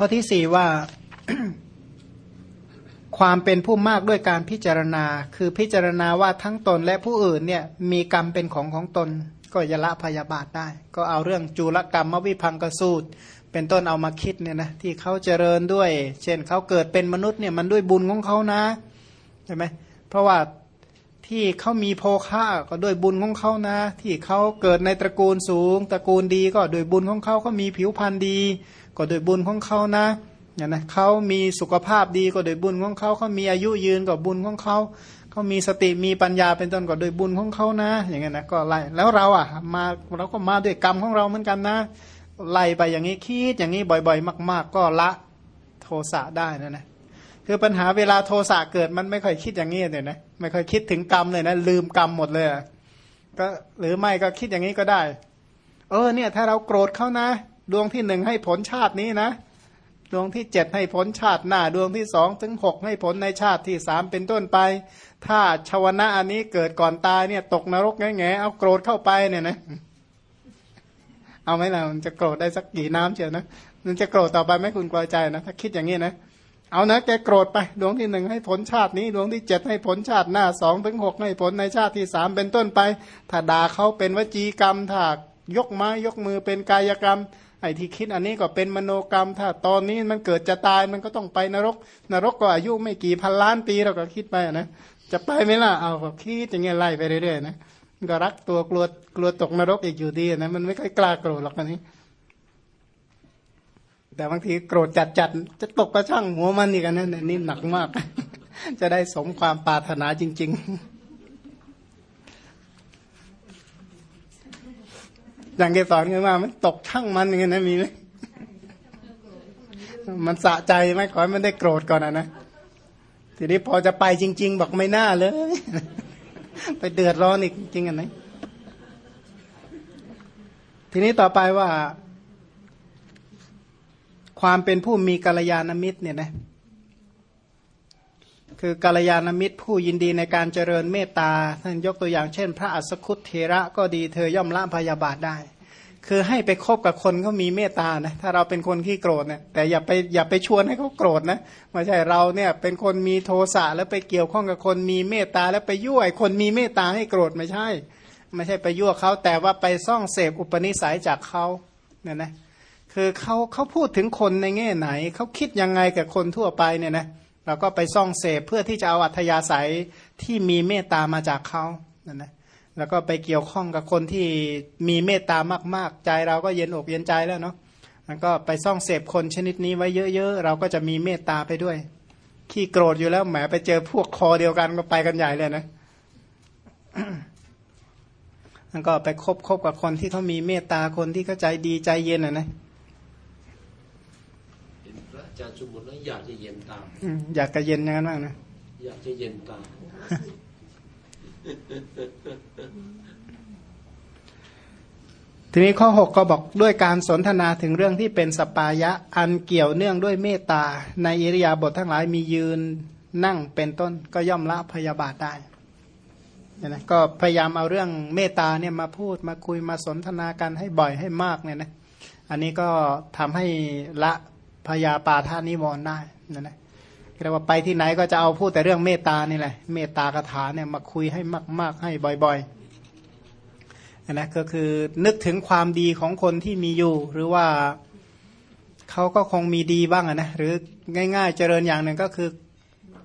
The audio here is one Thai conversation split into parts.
ข้อที่สี่ว่าความเป็นผู้มากด้วยการพิจารณา คือพิจารณาว่าทั้งตนและผู้อื่นเนี่ยมีกรรมเป็นของของตน ก็ยละพยาบาทได้ ก็เอาเรื่องจุลกรรมมวิพังกสูตร เป็นต้นเอามาคิดเนี่ยนะที่เขาเจริญด้วย เช่นเขาเกิดเป็นมนุษย์เนี่ยมันด้วยบุญของเขานะใช่ไหมเพราะว่าที่เขามีโภคะก็ด้วยบุญของเขานะ ที่เขาเกิดในตระกูลสูง ตระกูลดีก็โดยบุญของเขาเขามีผิวพรรณดี ก็โดยบุญของเขานะเนี่ยนะเขามีสุขภาพดีก็โดยบุญของเขาเขามีอายุยืนก็บุญของเขาเขามีสติมีปัญญาเป็นต้นก็โดยบุญของเขานะ อย่างเงี้ยนะก็ไล่แล้วเราอะมาเราก็มาด้วยกรรมของเราเหมือนกันนะไล่ไปอย่างนี้คิดอย่างนี้บ่อยๆ มาก ๆ ก็ละโทสะได้นะนะคือปัญหาเวลาโทสะเกิดมันไม่ค่อยคิดอย่างนี้เลยนะไม่ค่อยคิดถึงกรรมเลยนะลืมกรรมหมดเลยก็หรือไม่ก็คิดอย่างนี้ก็ได้ เออเนี่ย ถ้าเราโกรธเขานะ ดวงที่หนึ่งให้ผลชาตินี้นะ ดวงที่เจ็ดให้ผลชาติหน้า ดวงที่สองถึงหกให้ผลในชาติที่สามเป็นต้นไป ถ้าชาวนะอันนี้เกิดก่อนตายเนี่ย ตกนรกแง่แง่เอาโกรธเข้าไปเนี่ยนะ เอาไหมล่ะมันจะโกรธได้สักกี่น้ำเชียวนะมันจะโกรธต่อไปไหมคุณกลอยใจนะถ้าคิดอย่างนี้นะเอานะแกโกรธไปดวงที่หนึ่งให้ผลชาตินี้ ดวงที่เจ็ดให้ผลชาติหน้าสองถึงหกให้ผลในชาติที่สามเป็นต้นไป ถ้าด่าเขาเป็นวจีกรรมถ้ายกไม้ยกมือเป็นกายกรรม ไอ้ที่คิดอันนี้ก็เป็นมโนกรรม ถ้าตอนนี้มันเกิดจะตายมันก็ต้องไปนรก นรกก็อายุไม่กี่พันล้านปีเราก็คิดไปนะจะไปไหมล่ะเอาก็คิดอย่างเงี้ยไล่ไปเรื่อยๆนะก็รักตัวกลัวกลัวตกนรกอีกอยู่ดีนะมันไม่ค่อยกล้าโกรธหรอกอันนี้ แต่บางทีโกรธจัดจัดจะตกกระช่างหัวมันอีกอันนั้นนี่หนักมาก จะได้สมความปรารถนาจริง ๆ อย่างที่สอนกันว่ามันตกช่างมันอย่างนี้นะมีไหมมันสะใจไหมขอให้มันได้โกรธก่อนนะทีนี้พอจะไปจริง ๆ บอกไม่น่าเลย ไปเดือดร้อนอีกจริงอันไหนทีนี้ต่อไปว่า ความเป็นผู้มีกัลยาณมิตรเนี่ยนะ คือกัลยาณมิตรผู้ยินดีในการเจริญเมตตาท่านยกตัวอย่างเช่น พระอัสคุตเทระก็ดีเธอย่อมละพยาบาทได้ คือให้ไปคบกับคนเขามีเมตตานะถ้าเราเป็นคนขี้โกรธเนี่ยแต่อย่าไปอย่าไปชวนให้เขาโกรธนะไม่ใช่เราเนี่ยเป็นคนมีโทสะแล้วไปเกี่ยวข้องกับคนมีเมตตาแล้วไปยั่วคนมีเมตตาให้โกรธไม่ใช่ ไม่ใช่ไปยั่วเขาแต่ว่าไปซ่องเสพอุปนิสัยจากเขาเนี่ยนะคือเขาเขาพูดถึงคนในแง่ไหนเขาคิดยังไงกับคนทั่วไปเนี่ยนะเเราก็ไปซ่องเสพเพื่อที่จะเอาอัธยาศัยที่มีเมตตามาจากเขานั่นนะแล้วก็ไปเกี่ยวข้องกับคนที่มีเมตตามาก ๆ ใจเราก็เย็นอกเย็นใจแล้วเนาะแล้วก็ไปซ่องเสพคนชนิดนี้ไว้เยอะๆเราก็จะมีเมตตาไปด้วย ขี้โกรธอยู่แล้วแหมไปเจอพวกคอเดียวกันก็ไปกันใหญ่เลยนะแล้วก็ไปคบคบกับคนที่เขามีเมตตาคนที่เขาใจดีใจเย็นอะนะ จารย์สมุนแล้วอยากจะเย็นตามอยากจะเย็นอย่างนั้นบ้างนะอยากจะเย็นตามทีนี้ข้อหกก็บอกด้วยการสนทนาถึงเรื่องที่เป็นสปายะอันเกี่ยวเนื่องด้วยเมตตา ในอิริยาบถททั้งหลายมียืนนั่งเป็นต้นก็ย่อมละพยาบาทได้นะก็พยายามเอาเรื่องเมตตาเนี่ยมาพูดมาคุยมาสนทนากันให้บ่อยให้มากเนี่ยนะอันนี้ก็ทำให้ละ พยาปาทานิวรณ์ได้นั่นแหละเรียกว่าไปที่ไหนก็จะเอาพูดแต่เรื่องเมตตานี่แหละเมตตากถาเนี่ยมาคุยให้มาก ๆ ให้บ่อยๆนะก็คือนึกถึงความดีของคนที่มีอยู่ หรือว่าเขาก็คงมีดีบ้างนะหรือง่าย ๆ เจริญอย่างหนึ่งก็คือ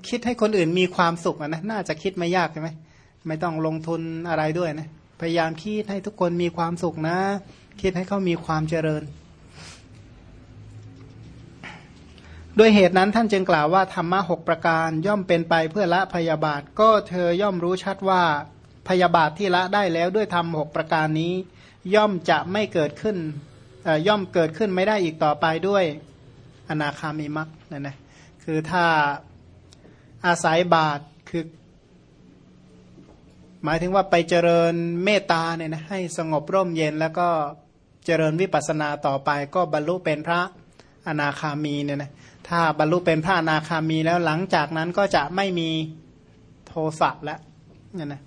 คิดให้คนอื่นมีความสุขนะน่าจะคิดไม่ยากใช่ไหมไม่ต้องลงทุนอะไรด้วยนะพยายามคิดให้ทุกคนมีความสุขนะ คิดให้เขามีความเจริญ ด้วยเหตุนั้นท่านจึงกล่าวว่าธรรมะหกประการย่อมเป็นไปเพื่อละพยาบาทก็เธอย่อมรู้ชัดว่าพยาบาทที่ละได้แล้วด้วยธรรมหกประการนี้ ย่อมจะไม่เกิดขึ้นย่อมเกิดขึ้นไม่ได้อีกต่อไปด้วยอนาคามีมักนั่นนะคือถ้าอาศัยบาทคือหมายถึงว่าไปเจริญเมตตาเนี่ยนะให้สงบร่มเย็นแล้วก็เจริญวิปัสสนาต่อไปก็บรรลุเป็นพระอนาคามีเนี่ยนะ ถ้าบรรลุเป็นพระอนาคามีแล้วหลังจากนั้นก็จะไม่มีโทสะแล้วเนี่ยนะ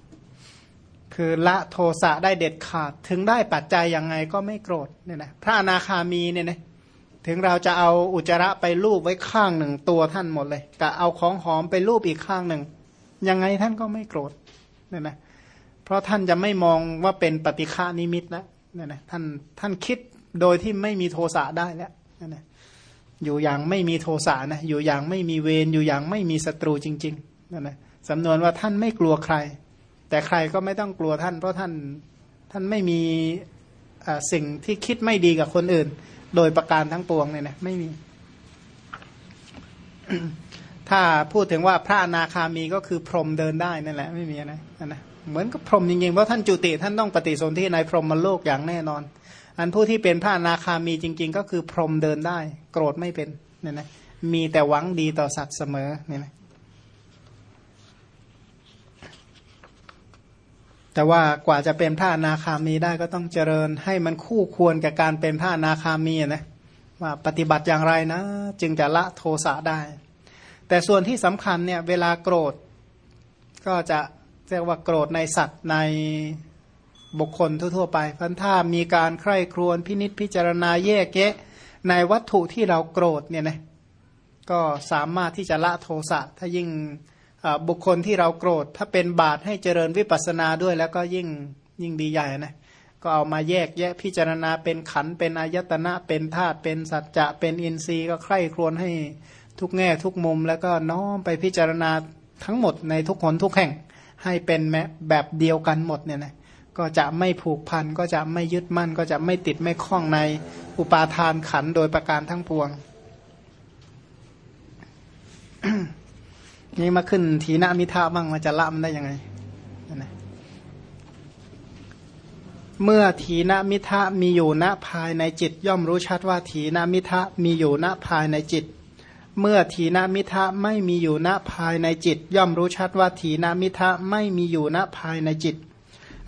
คือละโทสะได้เด็ดขาดถึงได้ปัจจัยยังไงก็ไม่โกรธเนี่ยนะพระอนาคามีเนี่ยนะถึงเราจะเอาอุจจาระไปลูบไว้ข้างหนึ่งตัวท่านหมดเลยกับเอาของหอมไปลูบอีกข้างหนึ่งยังไงท่านก็ไม่โกรธเนี่ยนะเพราะท่านจะไม่มองว่าเป็นปฏิฆานิมิตแล้วเนี่ยนะท่านท่านคิดโดยที่ไม่มีโทสะได้แล้วเนี่ยนะ อยู่อย่างไม่มีโทสะนะอยู่อย่างไม่มีเวรอยู่อย่างไม่มีศัตรูจริงๆนั่นนะสำนวนว่าท่านไม่กลัวใคร แต่ใครก็ไม่ต้องกลัวท่าน เพราะท่านท่านไม่มีสิ่งที่คิดไม่ดีกับคนอื่น โดยประการทั้งปวงเนี่ยนะไม่มี ถ้าพูดถึงว่าพระอนาคามีก็คือพรหมเดินได้นั่นแหละไม่มีนะนะเหมือนกับพรหมจริงๆเพราะท่านจุติท่านต้องปฏิสนธิในพรหมโลกอย่างแน่นอน อันผู้ที่เป็นพระอนาคามีจริง ๆ ก็คือพรหมเดินได้ โกรธไม่เป็นเนี่ยนะมีแต่หวังดีต่อสัตว์เสมอเนี่ยนะแต่ว่ากว่าจะเป็นพระอนาคามีได้ก็ต้องเจริญให้มันคู่ควรกับการเป็นพระอนาคามีนะว่าปฏิบัติอย่างไรนะ จึงจะละโทสะได้ แต่ส่วนที่สำคัญเนี่ยเวลาโกรธก็จะเรียกว่าโกรธในสัตว์ใน บุคคลทั่วๆไปพันถ้ามีการใคร่ครวญพินิษพิจารณาแยกแยะ ในวัตถุที่เราโกรธเนี่ยนะก็สามารถที่จะละโทสะถ้ายิ่งบุคคลที่เราโกรธ ถ้าเป็นบาตให้เจริญวิปัสสนาด้วย แล้วก็ยิ่งยิ่งดีใหญ่นะก็เอามาแยกแยะพิจารณาเป็นขันเป็นอายตนะเป็นธาตุเป็นสัจจะเป็นอินทรีย์ก็ใคร่ครวญให้ทุกแง่ทุกมุม แล้วก็น้อมไปพิจารณาทั้งหมดในทุกคนทุกแห่งให้เป็นแบบเดียวกันหมดเนี่ยนะ ก็จะไม่ผูกพันก็จะไม่ยึดมั่น ก็จะไม่ติดไม่คล้องในอุปาทานขันโดยประการทั้งปวง นี่มาขึ้นถีนมิทธะบ้างมันจะละมันได้ยังไงนะเมื่อถีนมิทธะมีอยู่ณภายในจิต ย่อมรู้ชัดว่าถีนมิทธะมีอยู่ณภายในจิต เมื่อถีนมิทธะไม่มีอยู่ณภายในจิต ย่อมรู้ชัดว่าถีนมิทธะไม่มีอยู่ณภายในจิต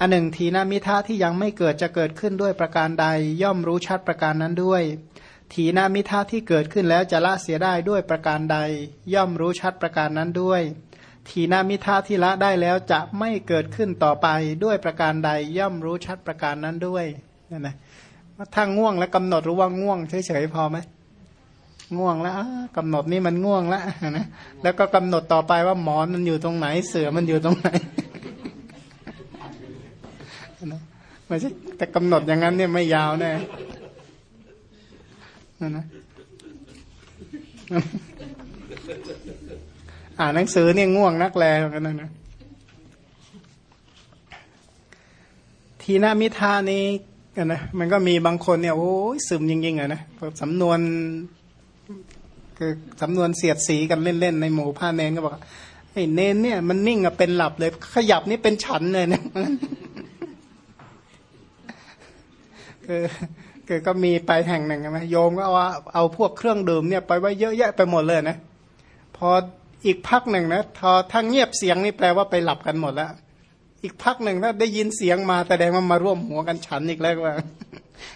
อันหนึ่งทีนามิทะที่ยังไม่เกิดจะเกิดขึ้นด้วยประการใด ย่อมรู้ชัดประการนั้นด้วยถีนมิทธะที่เกิดขึ้นแล้วจะละเสียได้ด้วยประการใด ย่อมรู้ชัดประการนั้นด้วย ทีนามิทาที่ละได้แล้วจะไม่เกิดขึ้นต่อไปด้วยประการใด ย่อมรู้ชัดประการนั้นด้วยนั่นนะถ้าง่วงแล้วกำหนดรู้ว่าง่วงเฉยๆพอไหมง่วงแล้วกำหนดนี่มันง่วงแล้วนะแล้วก็กำหนดต่อไปว่าหมอนมันอยู่ตรงไหนเสือมันอยู่ตรงไหน ไม่ใช่แต่กำหนดอย่างนั้นเนี่ยไม่ยาวแน่นั่นนะอ่านหนังสือเนี่ยง่วงนักแลกันนะนะทีนามิทานี้กันนะมันก็มีบางคนเนี่ยโอ้ยซึมจริงๆอะนะสำนวนคือสำนวนเสียดสีกันเล่นๆในหมู่ผ้าเน้นก็บอกไอ้เนนเนี่ยมันนิ่งอะเป็นหลับเลย ขยับนี่เป็นฉันเลยเนี่ย คือคือก็มีไปแห่งหนึ่งใช่ไหมโยมก็เอาเอาพวกเครื่องดื่มเนี่ยไปไว้เยอะแยะไปหมดเลยนะ พออีกพักหนึ่งนะพอทั้งเงียบเสียงนี่แปลว่าไปหลับกันหมดแล้วอีกพักหนึ่งถ้าได้ยินเสียงมาแสดงว่ามาร่วมหัวกันฉันอีกแล้วว่า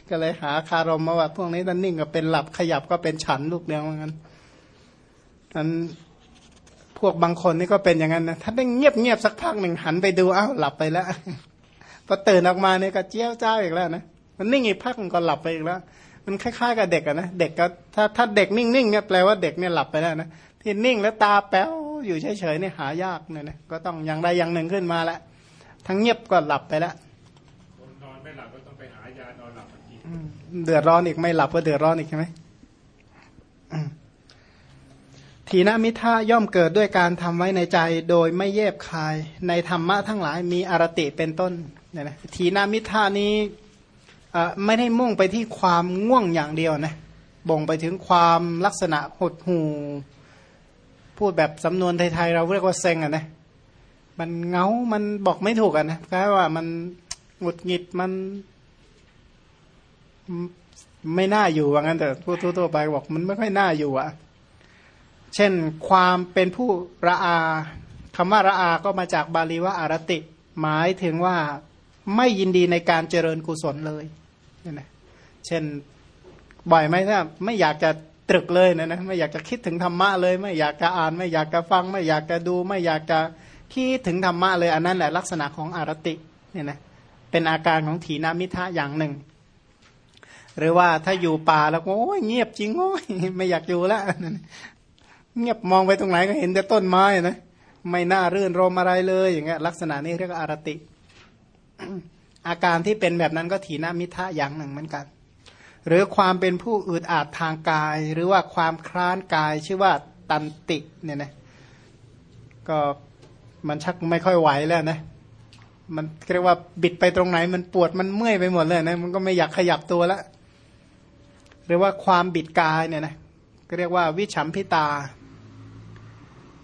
ก็เลยหาคารมมาว่า พวกนี้นั่นนิ่งก็เป็นหลับขยับก็เป็นฉันลูกเดียวเหมือนกันนั้นพวกบางคนนี่ก็เป็นอย่างนั้นนะถ้าได้เงียบเงียบสักพักหนึ่งหันไปดูอ้าวหลับไปแล้วพอตื่นออกมาเนี่ยก็เจี้ยวเจ้าอีกแล้วนะ มันนิ่งอีกพักก็หลับไปอีกแล้ว มันคล้ายๆกับเด็กอะนะเด็กก็ถ้าถ้าเด็กนิ่งๆเนี่ยแปลว่าเด็กเนี่ยหลับไปแล้วนะที่นิ่งแล้วตาแป๊วอยู่เฉยๆเนี่ยหายากเนี่ยนะก็ต้องอย่างใดอย่างหนึ่งขึ้นมาแล้วทั้งเงียบก็หลับไปแล้วนอนไม่หลับก็ต้องไปหายานอนหลับกินเดือดร้อนอีกไม่หลับก็เดือดร้อนอีกใช่ไหมทีนมิท่าย่อมเกิดด้วยการทำไว้ในใจโดยไม่เย็บคาย ในธรรมะทั้งหลายมีอารติเป็นต้นเนี่ยนะทีนามิท่านี้ ไม่ได้มุ่งไปที่ความง่วงอย่างเดียวนะบ่งไปถึงความลักษณะหดหูพูดแบบสำนวนไทยๆเราเรียกว่าเซ็งอะนะมันเงา มันบอกไม่ถูกอะนะแค่ว่ามันหงุดหงิดมันไม่น่าอยู่ว่างั้นแต่พูดทั่วๆไปบอกมันไม่ค่อยน่าอยู่อะ เช่นความเป็นผู้ระอาคำว่าระอาก็มาจากบาลีว่าอารติ หมายถึงว่าไม่ยินดีในการเจริญกุศลเลย นี่นะเช่นบ่อยไหมถ้าไม่อยากจะตรึกเลยนะนะไม่อยากจะคิดถึงธรรมะเลย ไม่อยากจะอ่าน ไม่อยากจะฟัง ไม่อยากจะดู ไม่อยากจะคิดถึงธรรมะเลย อันนั้นแหละลักษณะของอารติเนี่ยนะเป็นอาการของถีนามิทะอย่างหนึ่ง หรือว่าถ้าอยู่ป่าแล้วโอ้ยเงียบจริงโอ้ยไม่อยากอยู่แล้วเงียบมองไปตรงไหนก็เห็นแต่ต้นไม้นะไม่น่ารื่นรมอะไรเลยอย่างเงี้ยลักษณะนี้เรียกว่าอารติ อาการที่เป็นแบบนั้นก็ถีนามิทะอย่างหนึ่งเหมือนกัน หรือความเป็นผู้อึดอัดทางกาย หรือว่าความคลานกายชื่อว่าตันติเนี่ยนะก็มันชักไม่ค่อยไหวแล้วนะมันเรียกว่าบิดไปตรงไหน มันปวดมันเมื่อยไปหมดเลยนะมันก็ไม่อยากขยับตัวแล้วหรือว่าความบิดกายเนี่ยนะก็เรียกว่าวิฉัมพิตา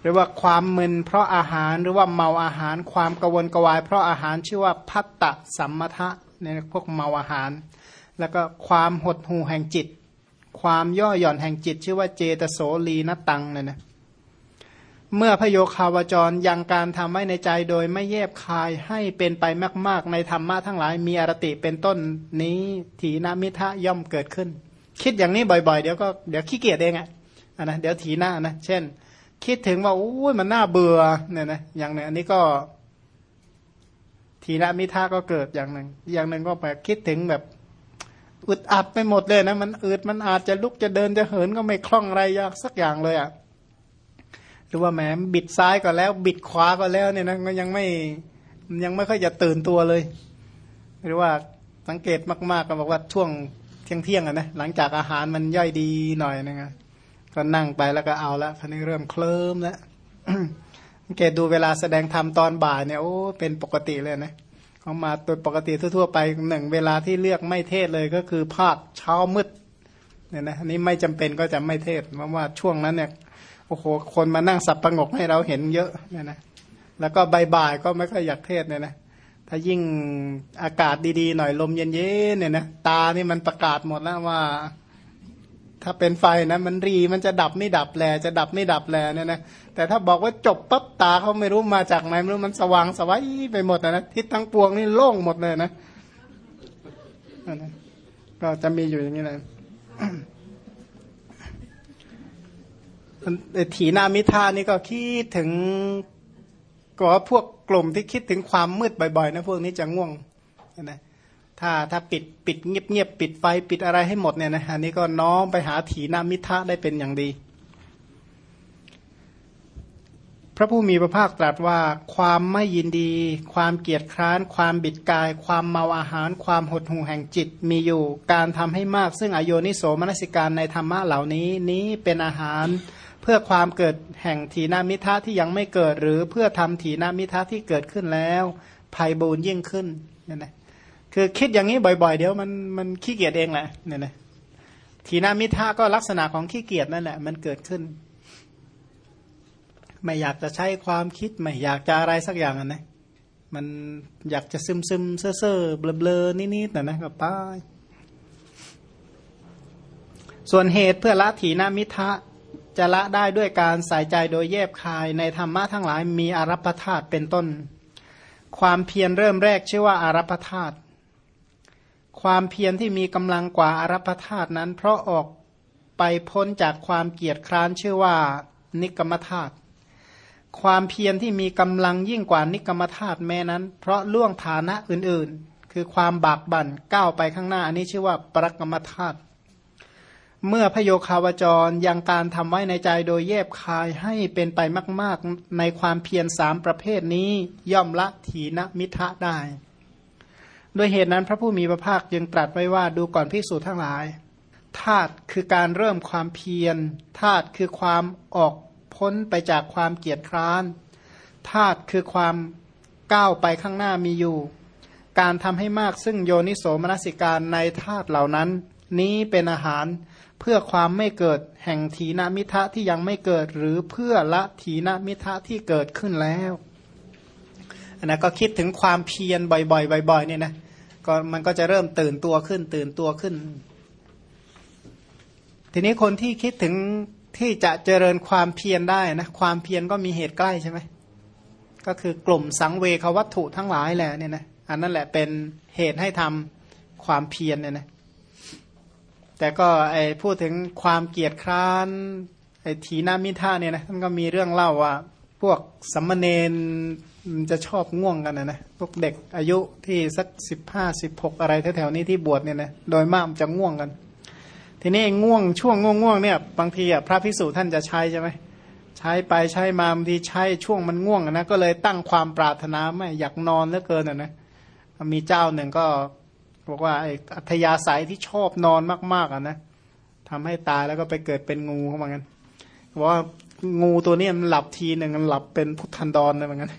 หรือว่าความมึนเพราะอาหารหรือว่าเมาอาหาร ความกวนกวาย เพราะอาหารชื่อว่าพัตตะสัมมทะเนี่ยพวกเมาอาหาร แล้วก็ความหดหูแห่งจิต ความย่อหย่อนแห่งจิต ชื่อว่าเจตโสลีนตังเนี่ยนะเมื่อพโยคาวจรยังการทำไว้ในใจโดยไม่แยบคายให้เป็นไปมาก ๆ ในธรรมะทั้งหลายมีอรติเป็นต้นนี้ถีนามิทะย่อมเกิดขึ้น คิดอย่างนี้บ่อย ๆ เดี๋ยวก็เดี๋ยวขี้เกียจเองอะะนะเดี๋ยวถีหน้านะเช่น คิดถึงว่าโอ้ยมันน่าเบื่อเนี่ยนะอย่างหนึ่งอันนี้ก็ทีนามิทะก็เกิดอย่างหนึ่งอย่างหนึ่งก็แบบคิดถึงแบบอึดอัดไปหมดเลยนะมันอึดมันอาจจะลุกจะเดินจะเหินก็ไม่คล่องอะไรยากสักอย่างเลยอะ่ะหรือว่าแหมบิดซ้ายก็แล้ว บิดขวาก็แล้วเนี่ยนะก็ยังไม่ยังไม่ค่อยจะตื่นตัวเลย หรือว่าสังเกตมากๆก็บอกว่าช่วงเที่ยงเที่ยงอะนะหลังจากอาหารมันย่อยดีหน่อยนะ ก็นั่งไปแล้วก็เอาละคันนี้เริ่มเคลิ้มแล้วสังเกตดูเวลาแสดงธรรมตอนบ่ายเนี่ยโอ้เป็นปกติเลยนะเขามาโดยปกติทั่วๆไปหนึ่งเวลาที่เลือกไม่เทศเลยก็คือภาคเช้ามืดเนี่ยนะอันนี้ไม่จำเป็นก็จะไม่เทศเพราะว่าช่วงนั้นเนี่ยโอ้โหคนมานั่งสับประงกให้เราเห็นเยอะเนี่ยนะแล้วก็บ่ายๆก็ไม่ค่อยอยากเทศเนี่ยนะถ้ายิ่งอากาศดีๆหน่อยลมเย็นๆเนี่ยนะตานี่มันประกาศหมดแล้วว่า ถ้าเป็นไฟนะมันรีมันจะดับไม่ดับแลจะดับไม่ดับแลเนี่ยนะแต่ถ้าบอกว่าจบปั๊บตาเขาไม่รู้มาจากไหนไม่รู้มันสว่างสวัยไปหมดนะทิศทั้งปวงนี่โล่งหมดเลยนะก็จะมีอยู่อย่างนี้เลยถีนามิทานี่ก็คิดถึงก็พวกกลุ่มที่คิดถึงความมืดบ่อยๆนะพวกนี้จะง่วงนะ ถ้าถ้าปิดปิดเงียบเงียบปิดไฟปิดอะไรให้หมดเนี่ยนะอันนี้ก็น้อมไปหาถีนามิทะได้เป็นอย่างดี พระผู้มีพระภาคตรัสว่า ความไม่ยินดี ความเกียจคร้าน ความบิดกาย ความเมาอาหาร ความหดหู่แห่งจิตมีอยู่ การทำให้มาก ซึ่งอโยนิโสมนสิการในธรรมะเหล่านี้นี้เป็นอาหารเพื่อความเกิดแห่งถีนามิทะที่ยังไม่เกิด หรือเพื่อทำถีนามิทะที่เกิดขึ้นแล้วภัยบูญยิ่งขึ้นเนี่ยนะ คือคิดอย่างนี้บ่อยๆ เดี๋ยวมันมันขี้เกียจเองแหละเนี่ยนะถีนามิทะก็ลักษณะของขี้เกียจนั่นแหละ มันเกิดขึ้น ไม่อยากจะใช้ความคิดไม่อยากจะอะไรสักอย่างนะมันอยากจะซึมซึมเซ่อเซ่อเบลเบลนิดๆนะนะก็ป้ายส่วนเหตุเพื่อละถีนามิทะจะละได้ด้วยการใส่ใจโดยแยบคายในธรรมะทั้งหลายมีอารัปธาตุเป็นต้น ความเพียรเริ่มแรกชื่อว่าอารัปธาตุ ความเพียรที่มีกำลังกว่าอารัปธาตุนั้น เพราะออกไปพ้นจากความเกียจคร้านชื่อว่านิกรรมธาตุความเพียรที่มีกำลังยิ่งกว่านิกรรมธาตุแม้นั้น เพราะล่วงฐานะอื่นๆ คือความบากบั่นก้าวไปข้างหน้า อันนี้ชื่อว่าปรกรรมธาตุเมื่อพโยคาวจรยังการทำไว้ในใจโดยแยบคายให้เป็นไปมาก ๆ ในความเพียรสามประเภทนี้ย่อมละถีนมิทะได้ โดยเหตุนั้นพระผู้มีพระภาคยังตรัสไว้ว่าดูก่อนพิสูจน์ทั้งหลายธาตุคือการเริ่มความเพียรธาตุคือความออกพ้นไปจากความเกียจคร้านธาตุคือความก้าวไปข้างหน้ามีอยู่ การทำให้มากซึ่งโยนิโสมนสิการในธาตุเหล่านั้น นี้เป็นอาหารเพื่อความไม่เกิดแห่งถีนมิทะที่ยังไม่เกิดหรือเพื่อละถีนมิทะที่เกิดขึ้นแล้ว นนั้นก็คิดถึงความเพียรบ่อยๆบ่อยๆเนี่ยนะก็มันก็จะเริ่มตื่นตัวขึ้น ตื่นตัวขึ้น ทีนี้คนที่คิดถึงที่จะเจริญความเพียรได้นะความเพียรก็มีเหตุใกล้ใช่ไหมก็คือกลุ่มสังเวควัตถุทั้งหลายแหละเนี่ยนะอันนั้นแหละเป็นเหตุให้ทำความเพียรเนี่ยนะแต่ก็ไอพูดถึงความเกียดคร้านไอทีนามิท่าเนี่ยนะมันก็มีเรื่องเล่าว่าพวกสัมมเนน มันจะชอบง่วงกันนะนะพวกเด็กอายุที่สักสิบห้าสิบหกอะไรแถวๆนี้ที่บวชเนี่ยนะโดยมากมันจะง่วงกัน ทีนี้ง่วงช่วงง่วงๆเนี่ย บางทีอะพระพิสุท่านจะใช้ใช่ไหมใช้ไปใช้มาบางทีใช้ช่วงมันง่วงนะก็เลยตั้งความปรารถนาไม่อยากนอนเหลือเกินอะนะมีเจ้าหนึ่งก็บอกว่าไอ้อัธยาศัยที่ชอบนอนมากๆอะนะทำให้ตายแล้วก็ไปเกิดเป็นงูเข้ามากันบอกว่างูตัวนี้มันหลับทีหนึ่งมันหลับเป็นพุทธันดรเลยเหมือนกัน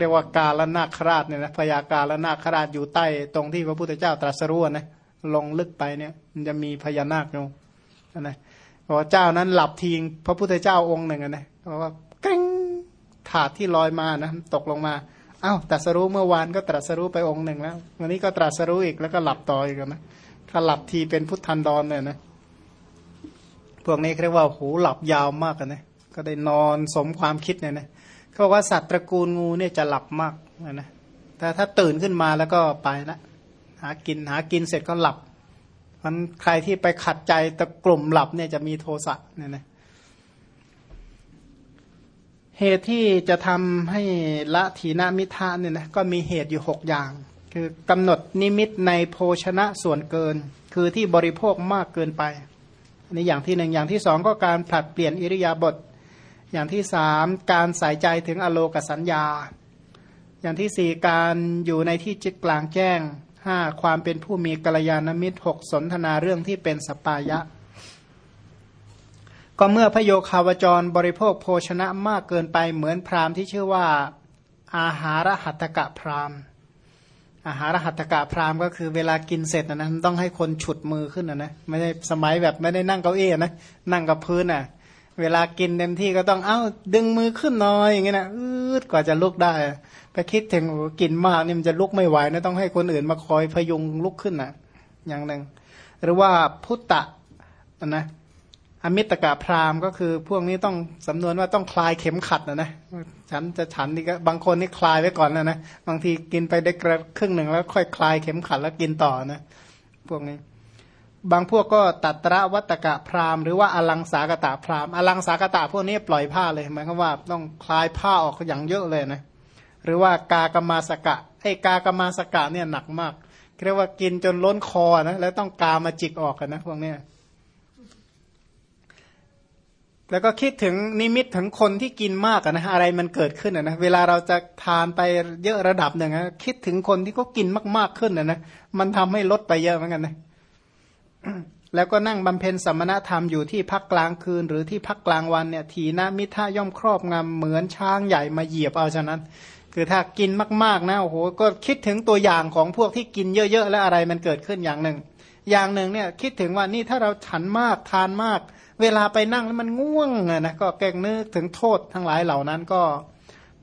เรียกว่ากาลนาคราชเนี่ยนะพยากาลนาคราชอยู่ใต้ตรงที่พระพุทธเจ้าตรัสรู้นะลงลึกไปเนี่ย มันจะมีพญานาคอยู่นะบอเจ้านั้นหลับทีงพระพุทธเจ้าองค์หนึ่งนะบอกว่าเก้งถาดที่ลอยมานะตกลงมาอ้าวตรัสรู้เมื่อวานก็ตรัสรู้ไปองค์หนึ่งแล้ววันนี้ก็ตรัสรู้อีกแล้วก็หลับต่ออีกนะถ้าหลับทีเป็นพุทธันดรเนี่ยนะพวกนี้เรียกว่าหูหลับยาวมากกันนะก็ได้นอนสมความคิดเนี่ยนะ เขาบอกว่าสัตว์ตระกูลงูเนี่ยจะหลับมากนะแต่ถ้าตื่นขึ้นมาแล้วก็ไปละหากินหากินเสร็จก็หลับมันใครที่ไปขัดใจตะกลุ่มหลับเนี่ยจะมีโทสะเนี่ยนะเหตุที่จะทำให้ละทีนามิทะเนี่ยนะก็มีเหตุอยู่หกอย่าง คือกำหนดนิมิตในโภชนะส่วนเกิน คือที่บริโภคมากเกินไปอันนี้อย่างที่หนึ่งอย่างที่สองก็การผลัดเปลี่ยนอิริยาบถ อย่างที่สามการใส่ใจถึงอโลกสัญญา อย่างที่สี่การอยู่ในที่จิตกลางแจ้งห้าความเป็นผู้มีกัลยาณมิตรหกสนทนาเรื่องที่เป็นสปายะ ก็เมื่อพระโยคาวจรบริโภคโภชนะมากเกินไปเหมือนพราหมณ์ที่ชื่อว่าอาหารหัตกะพราหมณ์อาหารหัตถกะพราหมณ์ก็คือเวลากินเสร็จนะนะต้องให้คนฉุดมือขึ้นนะนะไม่ได้สมัยแบบไม่ได้นั่งเก้าอี้นะนั่งกับพื้นอะ เวลากินเต็มที่ก็ต้องเอ้า ดึงมือขึ้นหน่อยอย่างเงี้ยนะอืดกว่าจะลุกได้ไปคิดถึงกินมากนี่มันจะลุกไม่ไหวนะต้องให้คนอื่นมาคอยพยุงลุกขึ้นนะอย่างหนึ่งหรือว่าพุตตะนะอมิตกะพราหม์ก็คือพวกนี้ต้องสำนวนว่าต้องคลายเข็มขัดนะนะฉันจะฉันนี่ก็บางคนนี่คลายไว้ก่อนนะนะบางทีกินไปได้ครึ่งหนึ่งแล้วค่อยคลายเข็มขัดแล้วกินต่อนะ พวกนี้ บางพวกก็ตัตระวัตกะพราหมณ์หรือว่าอลังสากตะพราหมณ์อลังสากตะพวกนี้ปล่อยผ้าเลยหมายความว่าต้องคลายผ้าออกอย่างเยอะเลยนะหรือว่ากากมาสกะไอ้กากมาสกะเนี่ยหนักมากเรียกว่ากินจนล้นคอนะแล้วต้องกามาจิกออกกันนะพวกนี้แล้วก็คิดถึงนิมิตถึงคนที่กินมากนะอะไรมันเกิดขึ้นนะเวลาเราจะทานไปเยอะระดับหนึ่งนะคิดถึงคนที่เขากินมากๆขึ้นนะนะมันทำให้ลดไปเยอะเหมือนกันนะ แล้วก็นั่งบำเพ็ญสมณธรรมอยู่ที่พักกลางคืน หรือที่พักกลางวันเนี่ยทีนะมิท่าย่อมครอบงำเหมือนช้างใหญ่มาเหยียบเอาฉะนั้น คือถ้ากินมากๆนะโอ้โหก็คิดถึงตัวอย่างของพวกที่กินเยอะๆแล้วอะไรมันเกิดขึ้นอย่างหนึ่ง อย่างหนึ่งเนี่ยคิดถึงว่านี่ถ้าเราฉันมากทานมาก เวลาไปนั่งแล้วมันง่วงนะก็แกงนึกถึงโทษทั้งหลายเหล่านั้นก็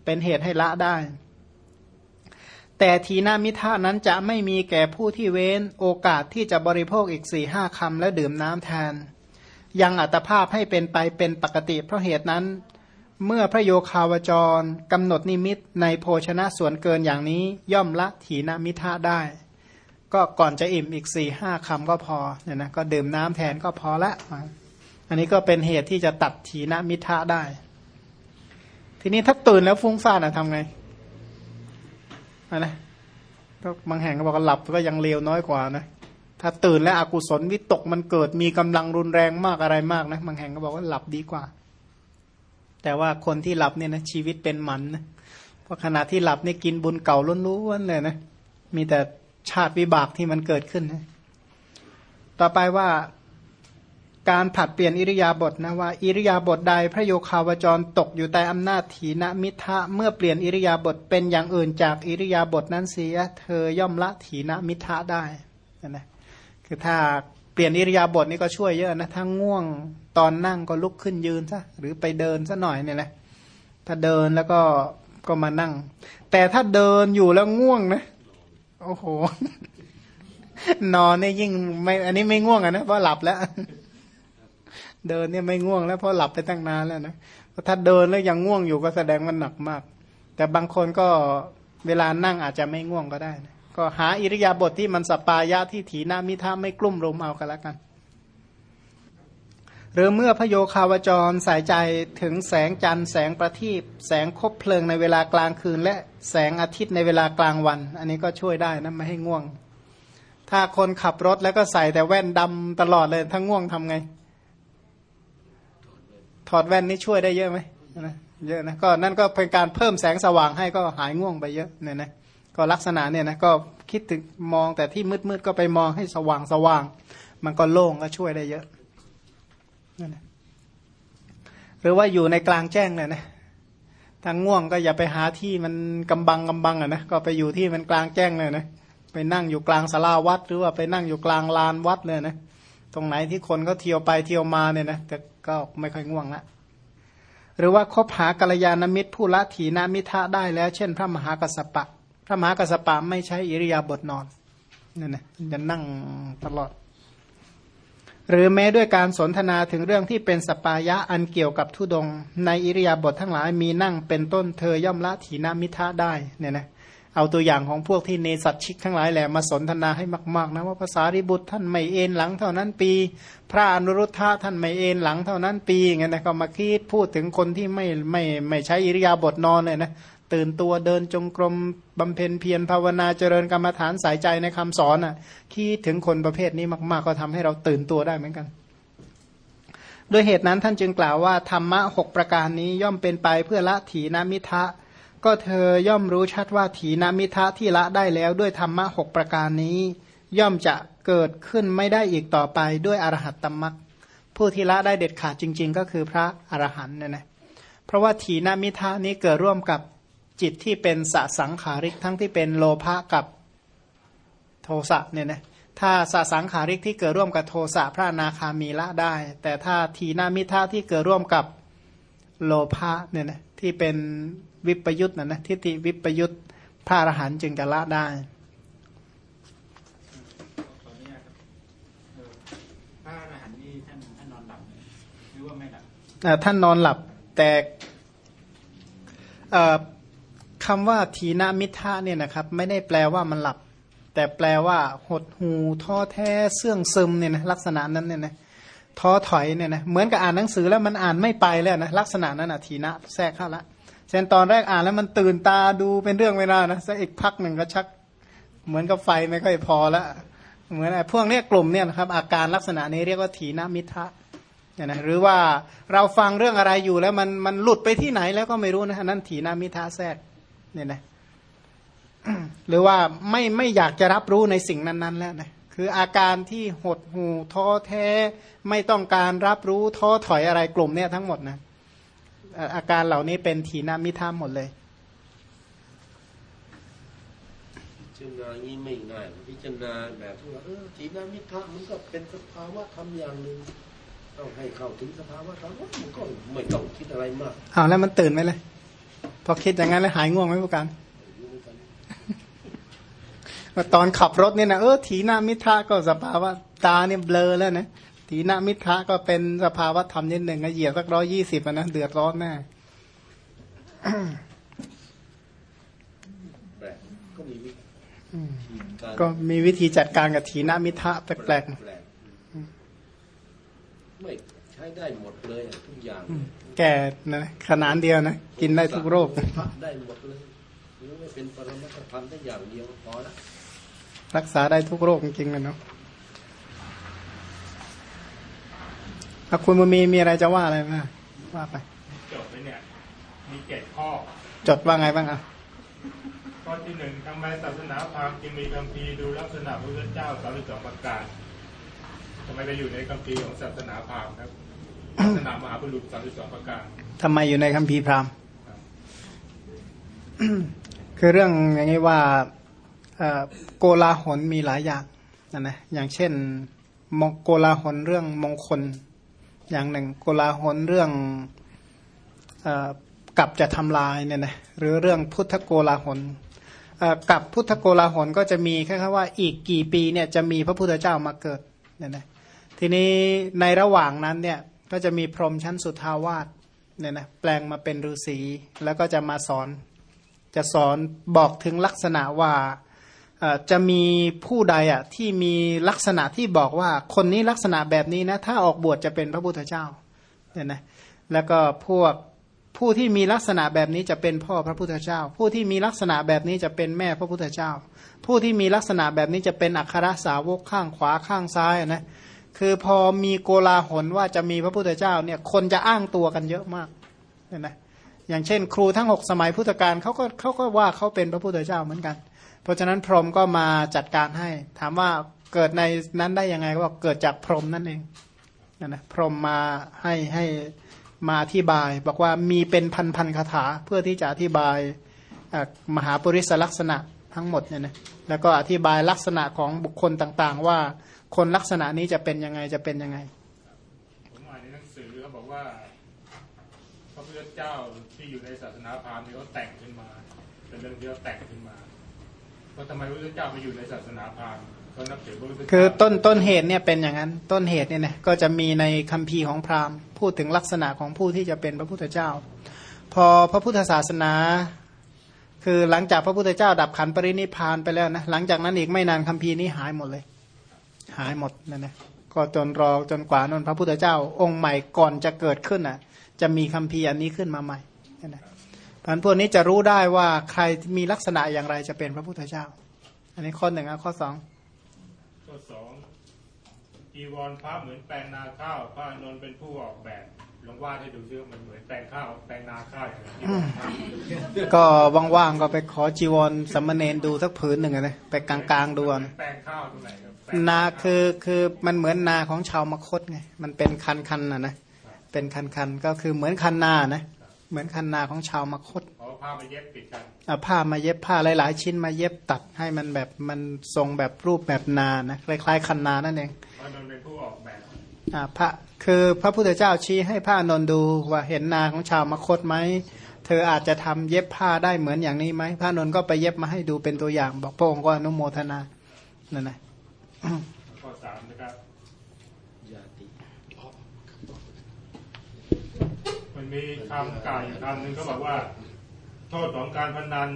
เป็นเหตุให้ละได้ แต่ทีนามิท่านั้นจะไม่มีแก่ผู้ที่เว้นโอกาสที่จะบริโภคอีกสี่ห้าคำและดื่มน้ำแทน ยังอัตภาพให้เป็นไปเป็นปกติ เพราะเหตุนั้น เมื่อพระโยคาวจรกำหนดนิมิตในโภชนะส่วนเกินอย่างนี้ย่อมละถีนามิท่าได้ ก็ก่อนจะอิ่มอีกสี่ห้าคำก็พอเนี่ยนะก็ดื่มน้ำแทนก็พอละ อันนี้ก็เป็นเหตุที่จะตัดถีนามิท่าได้ ทีนี้ถ้าตื่นแล้วฟุ้งซ่านอะทำไง นะก็บางแห่งก็บอกว่าหลับก็ยังเลวน้อยกว่านะ ถ้าตื่นแล้วอกุศลวิตกมันเกิดมีกำลังรุนแรงมากอะไรมากนะบางแห่งก็บอกว่าหลับดีกว่า แต่ว่าคนที่หลับเนี่ยนะชีวิตเป็นหมันนะเพราะขณะที่หลับนี่กินบุญเก่าล้วนๆเลยนะมีแต่ชาติวิบากที่มันเกิดขึ้นนะต่อไปว่า การผัดเปลี่ยนอิริยาบถนะว่าอิริยาบถใดพระโยคาวจรตกอยู่ใต้อำนาจถีนมิทะเมื่อเปลี่ยนอิริยาบถเป็นอย่างอื่นจากอิริยาบถนั้นเสีย เธอย่อมละถีนมิทะได้นะคือถ้าเปลี่ยนอิริยาบถนี่ก็ช่วยเยอะนะถ้าง่วงตอนนั่งก็ลุกขึ้นยืนซะหรือไปเดินซะหน่อยเนี่ยแหละถ้าเดินแล้วก็ก็มานั่ง แต่ถ้าเดินอยู่แล้วง่วงนะโอ้โหนอนเนี่ยยิ่งไม่อันนี้ไม่ง่วงอะนะเพราะหลับแล้ว เดินเนี่ยไม่ง่วงแล้วเพราะหลับไปตั้งนานแล้วนะถ้าเดินแล้วยังง่วงอยู่ก็แสดงมันหนักมาก แต่บางคนก็เวลานั่งอาจจะไม่ง่วงก็ได้นะก็หาอิริยาบถทที่มันสปายะที่ถีนามิท่าไม่กลุ่มรุมเอากันแล้วกัน หรือเมื่อพโยคาวจรใส่ใจถึงแสงจันทร์แสงประทีปแสงคบเพลิงในเวลากลางคืน และแสงอาทิตย์ในเวลากลางวัน อันนี้ก็ช่วยได้นะไม่ให้ง่วง ถ้าคนขับรถแล้วก็ใส่แต่แว่นดำตลอดเลยถ้าง่วงทำไง อดแว่นนี่ช่วยได้เยอะไหมนะเยอะนะก็นั่นก็เป็นการเพิ่มแสงสว่างให้ก็หายง่วงไปเยอะเนี่ยนะก็ลักษณะเนี่ยนะก็คิดถึงมองแต่ที่มืดๆก็ไปมองให้สว่างสว่าง มันก็โล่งก็ช่วยได้เยอะนั่นนะหรือว่าอยู่ในกลางแจ้งเนี่ยนะถ้างง่วงก็อย่าไปหาที่มันกำบังกำบังอะนะก็ไปอยู่ที่มันกลางแจ้งเลยนะไปนั่งอยู่กลางศาลาวัด หรือว่าไปนั่งอยู่กลางลานวัดเลยนะตรงไหนที่คนก็เที่ยวไปเที่ยวมาเนี่ยนะแต่ ก็ไม่ค่อยง่วงละหรือว่าคบหากัลยาณมิตรผู้ละถีนามิทะได้แล้ว เช่น พระมหากัสสปะ พระมหากัสปะไม่ใช้อิริยาบถนอนนั่นนะจะนั่งตลอด หรือแม้ด้วยการสนทนาถึงเรื่องที่เป็นสปายะอันเกี่ยวกับทุดง ในอิริยาบถททั้งหลายมีนั่งเป็นต้นเธอย่อมละถีนามิทะได้เนี่ยนะ เอาตัวอย่างของพวกที่เนสัตชิกทั้งหลายแหละมาสนทนาให้มาก ๆ นะว่าภาษาริบุตรท่านไม่เอ็นหลังเท่านั้นปี พระอนุรุทธะท่านไม่เอ็นหลังเท่านั้นปีอย่างเงี้ยนะก็มาคิดพูดถึงคนที่ไม่ไม่ไม่ใช้อิริยาบถนอนเลยนะตื่นตัวเดินจงกรมบำเพ็ญเพียรภาวนาเจริญกรรมฐานสายใจในคำสอนอะคิดถึงคนประเภทนี้มาก ๆ ก็ทำให้เราตื่นตัวได้เหมือนกันด้วยเหตุนั้นท่านจึงกล่าวว่าธรรมะหกประการนี้ย่อมเป็นไปเพื่อละถีนมิทะ ก็เธอย่อมรู้ชัดว่าถีนามิทะที่ละได้แล้วด้วยธรรมะหกประการนี้ ย่อมจะเกิดขึ้นไม่ได้อีกต่อไปด้วยอรหัตตมักผู้ที่ละได้เด็ดขาดจริง ๆ ก็คือพระอรหันต์เนี่ยนะเพราะว่าถีนามิทะนี้เกิดร่วมกับจิตที่เป็นสสังขาริกทั้งที่เป็นโลภะกับโทสะเนี่ยนะถ้าสสังขาริกที่เกิดร่วมกับโทสะพระนาคามีละได้ แต่ถ้าทีนามิทะที่เกิดร่วมกับโลภะเนี่ยนะที่เป็น วิปยุทธ์นะนะทิฏฐิวิปยุทธ์พระอรหันต์จึงจะละได้ขออนุญาตครับเออพระอรหันต์นี่ท่านท่านนอนหลับไหมหรือว่าไม่หลับเอ่อท่านนอนหลับแต่เอ่อคำว่าทีนามิทะเนี่ยนะครับ ไม่ได้แปลว่ามันหลับ แต่แปลว่า หดหูท้อแท้เสื่องซึมเนี่ยนะลักษณะนั้นเนี่ยนะท้อถอยเนี่ยนะเหมือนกับอ่านหนังสือแล้วมันอ่านไม่ไปแล้วนะลักษณะนั้นอะทีนะแทรกเข้าละเช่นตอนแรกอ่านแล้วมันตื่นตาดูเป็นเรื่องเวลานะสักอีกพักหนึ่งก็ชัก เหมือนกับไฟไม่ค่อยพอล้วเหมือนไอ้พวกเนี้ยกลุ่มเนี่ยนะครับ อาการลักษณะนี้เรียกว่าถีนมิทะเนี่ยนะหรือว่าเราฟังเรื่องอะไรอยู่แล้วมันมันหลุดไปที่ไหนแล้วก็ไม่รู้นะนั่นถีนมิทะแทรกเนี่ยนะหรือว่าไม่ไม่อยากจะรับรู้ในสิ่งนั้น ๆ แล้วนะคืออาการที่หดหูท้อแท้ ไม่ต้องการรับรู้ท้อถอยอะไรกลุ่มเนี่ยทั้งหมดนะ อ่ออาการเหล่านี้เป็นถีนามิทาหมดเลยพิจารณางี้ไม่ง่ายพิจารณาแบบที่ว่าเออทีนามิทะมันก็เป็นสภาวะธรรมอย่างหนึ่งต้องให้เข้าถึงสภาวะธรรมมันก็ไม่ต้องคิดอะไรมากเอาแล้วมันตื่นไหมเลยพอคิดอย่างนั้นแล้วหายง่วงไหมพวกกันรู้เหมือนกันว่าตอนขับรถเนี่ยนะเออถีนามิทะก็สภาวะตาเนี่ยเบลอแล้วนะ ถีนามิทะก็เป็นสภาวะธรรมนิดหนึ่งนะเหยียบสักร้อยยี่สิบนะเดือดร้อนแน่แปลกก็มีวิธีการก็มีวิธีจัดการกับถีนามิทะแปลกแปลกไม่ใช้ได้หมดเลยอะทุกอย่างๆแก่นะขนาดเดียวนะ กินได้ทุกโรคพักได้หมดเลยหรือไม่เป็นปรมัตถธรรมได้อย่างเดียวพอละรักษาได้ทุกโรคจริงๆเลยเนาะ ถ้าคุณบุญมีมีอะไรจะว่าอะไรไหมว่าไปจบไปเนี่ย มีเจ็ดข้อ จดว่าไงบ้างอะข้อที่หนึ่งทำไมศาสนาพราหมณ์จึงมีคำพีร์ดูลักษณะพระพุทธเจ้าสามสิบสองประการทำไมไปอยู่ในคำพีร์ของศาสนาพราหมณ์ครับลักษณะมหาบุรุษสามสิบสองประการทำไมอยู่ในคัมภีร์พราหมณ์คือเรื่องอย่างนี้ว่าเอ่อโกลาหลมีหลายอย่างนะนะอย่างเช่นมงโกลาหลเรื่องมงคล อย่างหนึ่งโกลาหลเรื่องอกับจะทำลายเนี่ยนะหรือเรื่องพุทธโกลาหลกับพุทธโกลาหลก็จะมีแค่ว่าอีกกี่ปีเนี่ยจะมีพระพุทธเจ้ามาเกิดเนี่ยนะทีนี้ในระหว่างนั้นเนี่ยก็จะมีพรหมชั้นสุทาวาสเนี่ยนะแปลงมาเป็นฤาษีแล้วก็จะมาสอน จะสอนบอกถึงลักษณะว่า จะมีผู้ใดอะที่มีลักษณะที่บอกว่าคนนี้ลักษณะแบบนี้นะถ้าออกบวชจะเป็นพระพุทธเจ้าเนี่ยนะแล้วก็พวกผู้ที่มีลักษณะแบบนี้จะเป็นพ่อพระพุทธเจ้า ผู้ที่มีลักษณะแบบนี้จะเป็นแม่พระพุทธเจ้า ผู้ที่มีลักษณะแบบนี้จะเป็นอัครสาวกข้างขวาข้างซ้ายนะคือพอมีโกลาหลว่าจะมีพระพุทธเจ้าเนี่ยคนจะอ้างตัวกันเยอะมากเนี่ยนะอย่างเช่น ครูทั้งหกสมัยพุทธกาลเขาก็เขาก็ว่าเขาเป็นพระพุทธเจ้าเหมือนกัน เพราะฉะนั้นพรหมก็มาจัดการให้ ถามว่าเกิดในนั้นได้ยังไงก็บอกเกิดจากพรหมนั่นเองนะนะพรหมมาให้ให้มาอธิบาย บอกว่ามีเป็นพันพันคาถาเพื่อที่จะอธิบายมหาปริศลักษณะทั้งหมดเนี่ยนะแล้วก็อธิบายลักษณะของบุคคลต่างๆ ว่าคนลักษณะนี้จะเป็นยังไงจะเป็นยังไงผมอ่านในหนังสือเขาบอกว่าพระพุทธเจ้าที่อยู่ในศาสนาพราหมณ์เนี่ยเขาแต่งขึ้นมา เป็นเรื่องที่เขาแต่งขึ้นมา ว่าทำไมพระพุทธเจ้ามาอยู่ในศาสนาพราหมณ์คือต้นต้นเหตุเนี่ยเป็นอย่างนั้น ต้นเหตุเนี่ยนะก็จะมีในคัมภีร์ของพราหมณ์ พูดถึงลักษณะของผู้ที่จะเป็นพระพุทธเจ้า พอพระพุทธศาสนา คือหลังจากพระพุทธเจ้า ดับขันปรินิพพานไปแล้วนะหลังจากนั้นอีกไม่นานคัมภีร์นี้หายหมดเลย หายหมดนั่นนะก็จนรอจนกว่านนพระพุทธเจ้า องค์ใหม่ก่อนจะเกิดขึ้นอะ จะมีคัมภีร์อันนี้ขึ้นมาใหม่นั่นนะ พันพวกนี้จะรู้ได้ว่าใครมีลักษณะอย่างไรจะเป็นพระพุทธเจ้า อันนี้ข้อหนึ่งอะข้อสองข้อสองจีวรพระเหมือนแปลงนาข้าวพระอานนท์เป็นผู้ออกแบบลองวาดให้ดูซิว่ามันเหมือนแปลงข้าวแปลงนาข้าวอย่างไรจีวรพระก็ว่างๆก็ไปขอจีวรสามเณรดูสักผืนหนึ่งอะนะไปกลางๆดูอะนะแปลงข้าวตรงไหนครับแปลงนาคือคือมันเหมือนนาของชาวมคตไงมันเป็นคันคันๆนะนะเป็นคันคันๆก็คือเหมือนคันนานะ เหมือนคันนาของชาวมคตเอาผ้ามาเย็บติดกันเอาผ้ามาเย็บผ้าหลาย ๆ ชิ้นมาเย็บตัดให้มันแบบมันทรงแบบรูปแบบนานะคล้ายๆคันนานั่นเองพระอานนท์เป็นผู้ออกแบบอ่าพระคือพระพุทธเจ้าชี้ให้พระอานนท์ดูว่าเห็นนาของชาวมคตไหมเธออาจจะทำเย็บผ้าได้เหมือนอย่างนี้ไหมพระอานนท์ก็ไปเย็บมาให้ดูเป็นตัวอย่าง บอกพระองค์ก็อนุโมทนานั่นนะ ข้อสามนะครับ ญาติ มีคำกล่าวอยู่คำหนึ่งก็บอกว่า โทษของการพนัน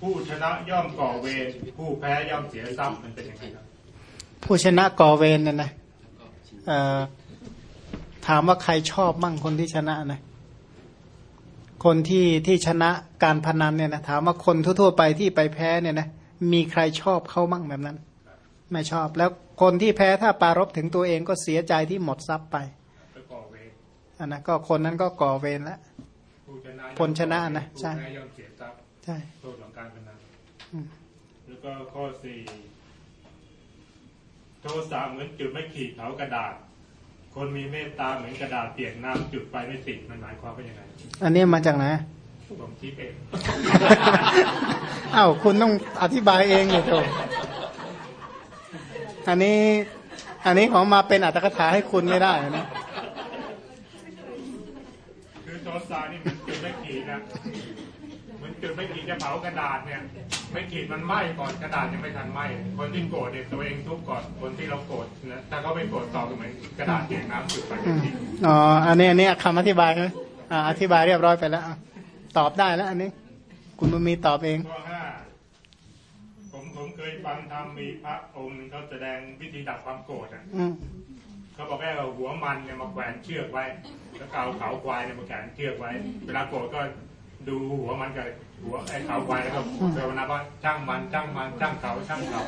ผู้ชนะย่อมก่อเวรผู้แพ้ย่อมเสียทรัพย์มันเป็นยังไงครับ ผู้ชนะก่อเวรเนี่ยนะถามว่าใครชอบมั่งคนที่ชนะนะคนที่ที่ชนะการพนันเนี่ยนะถามว่าคนทั่วๆไปที่ไปแพ้เนี่ยนะมีใครชอบเขามั่งแบบนั้น ไม่ชอบแล้วคนที่แพ้ถ้าปรารบถึงตัวเองก็เสียใจที่หมดทรัพย์ไป อันนะก็คนนั้นก็ก่อเวรแล้วผู้ชนะคนชนะนะใช่ผู้แพ้ย่อมเสียทรัพย์ใช่โทษของการพนันอืมแล้วก็ข้อสี่โทสะเหมือนจุดไม่ขีดเผากระดาษ คนมีเมตตาเหมือนกระดาษเปียกน้ำจุดไฟไม่ติดมันหมายความว่ายังไง อันนี้มาจากไหนผมคิดเองอ้าวคุณต้องอธิบายเองอยู่โถอันนี้ อันนี้ของมาเป็นอัตถกถาให้คุณไม่ได้นะ คือโทสะนี่มันจุดไม่ขีดนะเหมันจุดไม่ขีดจะเผากระดาษเนี่ย ไม่ขีดมันไหม้ก่อนกระดาษยังไม่ทันไหม้คนที่โกรธเนี่ยตัวเองทุบก่อนคนที่เราโกรธนะถ้าเขาไม่โกรธตอบก็เหมือนกระดาษเปียกน้ำจุดไฟอืไม่มติดอ๋ออันนี้อันนี้คำอธิบายไหมอ่าอธิบายเรียบร้อยไปแล้วอะตอบได้แล้ว อันนี้ คุณบุญมีตอบเองข้อห้าผมผมเคยฟังทำมีพระองค์หนึ่งเขาแสดงวิธีดับความโกรธอะอืม เขาบอกให้เอาหัวมันเนี่ยมาแขวนเชือกไว้ แล้วก็เอาเขาควายเนี่ยมาแขวนเชือกไว้ เวลาโกรธก็ดูหัวมันกับหัวไอ้เขาควายแล้วก็ภาวนาว่าช่างมันช่างมันช่างเขาช่างเขา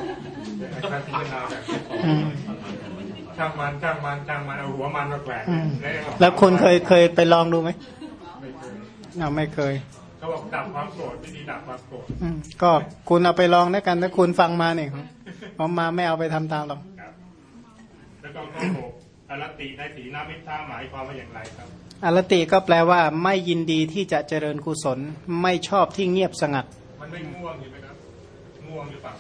ไอ้พระพิจารณาแบบนี้อืมช่างมันช่างมันช่างมันเอาหัวมันมาแขวนอืมแล้วเอาแล้วคุณเคยเคยไปลองดูไหมไม่เคยอ่าไม่เคยเขาบอกดับความโกรธวิธีดับความโกรธอืมก็คุณเอาไปลองด้วยกันถ้าคุณฟังมาเนี่ยผมมาไม่เอาไปทำตามหรอกครับแล้วก็ข้อหก อรติในสีนามิทาหมายความว่าอย่างไรครับอรติก็แปลว่าไม่ยินดีที่จะเจริญกุศลไม่ชอบที่เงียบสงัด มันไม่ง่วงใช่ไหมครับง่วงหรือเปล่า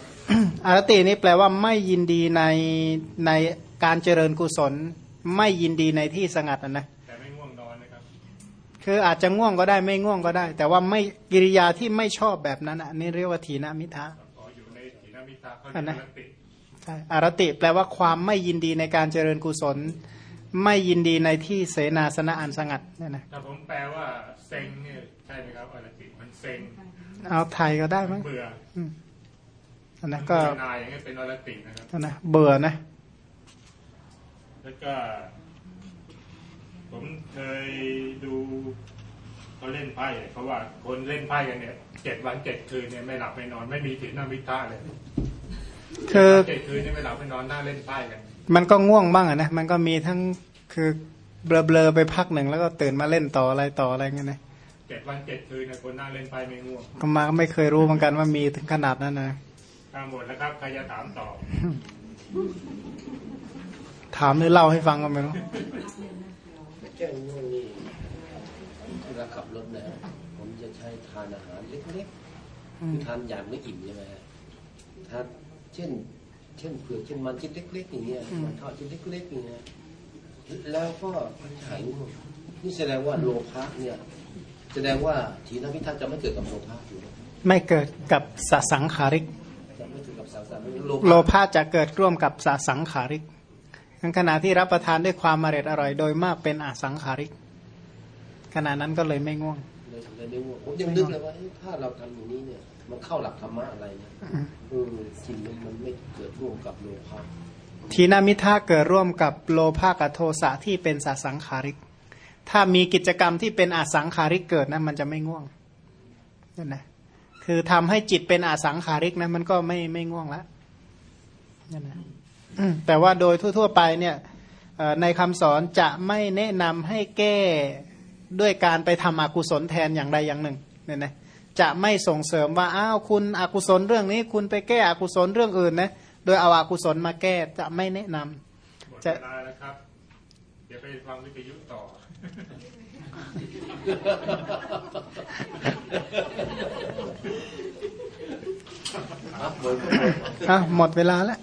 อารตินี่แปลว่าไม่ยินดีในในการเจริญกุศล ไม่ยินดีในที่สงัดนะนะแต่ไม่ง่วงนอนนะครับ คืออาจจะง่วงก็ได้ไม่ง่วงก็ได้ แต่ว่าไม่กิริยาที่ไม่ชอบแบบนั้นอะอันนี่เรียกว่าถีนมิทะขออยู่ในสีนามิทาเขาอัเรียนกนะอรติ ใช่อารติแปลว่าความไม่ยินดีในการเจริญกุศล ไม่ยินดีในที่เสนาสนะอันสงัดเนี่ยนะถ้าผมแปลว่าเซ็งเนี่ยใช่ไหมครับอรติมันเซ็งเอาไทยก็ได้มั้งเบื่ออืมนะก็เบื่อหนายอย่างเงี้ยเป็นอรตินะครับนะเบื่อนะ แล้วก็ ผมเคยดูเขาเล่นไพ่เขาว่าคนเล่นไพ่กันเนี่ยเจ็ดวันเจ็ดคืนเนี่ยไม่หลับไม่นอน ไม่มีถีนมิตาเลย คือเจ็ดคืนเนี่ยไม่หลับไม่นอนนั่งเล่นไพ่กันมันก็ง่วงบ้างอะนะมันก็มีทั้งคือเบลอๆไปพักหนึ่งแล้วก็ตื่นมาเล่นต่ออะไรต่ออะไรเงี้ยนะเจ็ดวันเจ็ดคืนเนี่ยคนนั่งเล่นไพ่ไม่ง่วงก็มาก็ไม่เคยรู้เหมือนกันว่ามีถึงขนาดนั้นนะถ้าหมดแล้วครับใครจะถามต่อถามหรือเล่าให้ฟังก็ไม่รู้แก้ง่วงนี่เวลาขับรถนะผมจะใช้ทานอาหารเล็กๆคือทานอย่างไม่อิ่มใช่ไหมฮะทาน เช่น เช่นเผือกเช่นมันชิ้นเล็กๆอย่างเงี้ยมันทอดชิ้นเล็กๆอย่างเงี้ยแล้วก็มันหายง่วงนี่แสดงว่าโลภะเนี่ย แสดงว่าทีนมิทัศน์จะไม่เกิดกับโลภะอยู่นะไม่เกิดกับสสังขาริกจะไม่เกิดกับสังสารโลโลภะภะจะเกิดร่วมกับสสังขาริกในขณะที่รับประทานด้วยความอร่อยอร่อยโดยมากเป็นอสังขาริก ขณะนั้นก็เลยไม่ง่วงเลยเลยไม่ง่วงผมยังนึกเลยว่าเอ๊ะถ้าเราทำอย่างนี้เนี่ย มันเข้าหลักธรรมะอะไรเนี่ยเออจริงมันมันไม่เกิดร่วมกับโลภะทีนามิท่าเกิดร่วมกับโลภะกับโทสะที่เป็นสสังขาริก ถ้ามีกิจกรรมที่เป็นอสังขาริกเกิดนะมันจะไม่ง่วงนั่นนะคือทำให้จิตเป็นอสังขาริกนะมันก็ไม่ไม่ง่วงล้วนั่นนะแต่ว่าโดยทั่ว ๆ ไปเนี่ยในคำสอนจะไม่แนะนำให้แก้ด้วยการไปทำอกุศลแทนอย่างใดอย่างหนึ่งเนี่ยนะ จะไม่ส่งเสริมว่าอ้าวคุณอกุศลเรื่องนี้ คุณไปแก้อกุศลเรื่องอื่นนะโดยเอาอากุศลมาแก้จะไม่แนะนำหมดจะเวลาแล้วครับเดี๋ยวไปฟังวิทยุต่ออะเหมือนกันอะหมดเวลาแล้ว